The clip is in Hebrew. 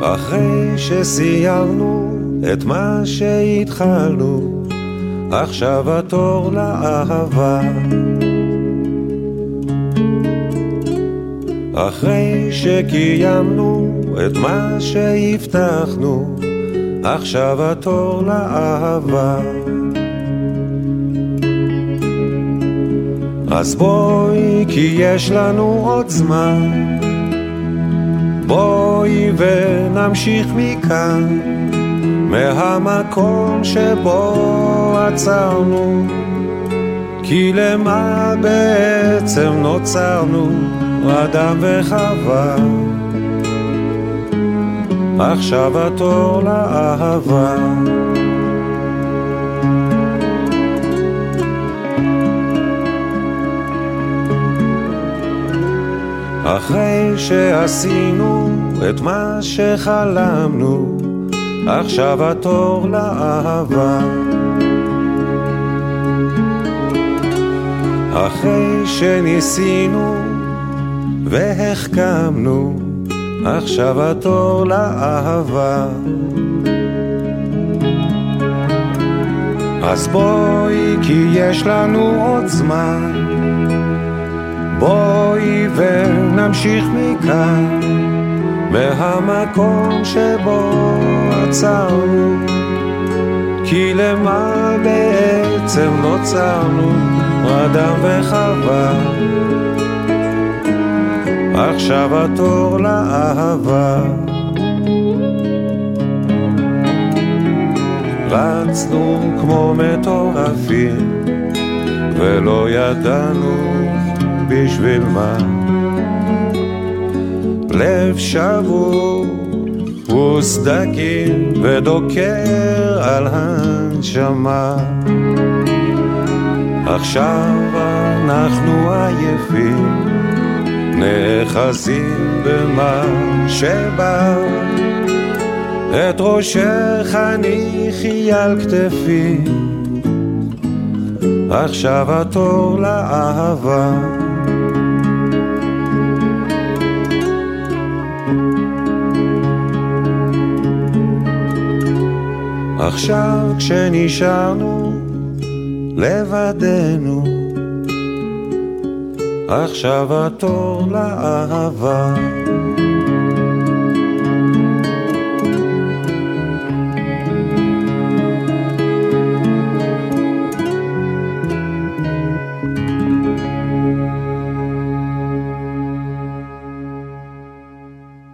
אחרי שסיימנו את מה שהתחלנו, עכשיו התור לאהבה. אחרי שקיימנו את מה שהבטחנו, עכשיו התור לאהבה. אז בואי, כי יש לנו עוד זמן. בואי ונמשיך מכאן, מהמקום שבו עצרנו. כי למה בעצם נוצרנו, אדם וחווה? עכשיו התור לאהבה. אחרי שעשינו את מה שחלמנו, עכשיו התור לאהבה. אחרי שניסינו והחכמנו, עכשיו התור לאהבה. אז בואי, כי יש לנו עוד זמן. בואי ונמשיך מכאן, מהמקום שבו עצרנו. כי למה בעצם נוצרנו, אדם וחווה? עכשיו התור לאהבה. רצנו כמו מטורפים, ולא ידענו בשביל מה. לב שבור וסדקים ודוקר על הנשמה. עכשיו אנחנו עייפים נאחזים במה שבא את ראשך הניחי על כתפי עכשיו התור לאהבה. עכשיו כשנשארנו לבדנו עכשיו התור לאהבה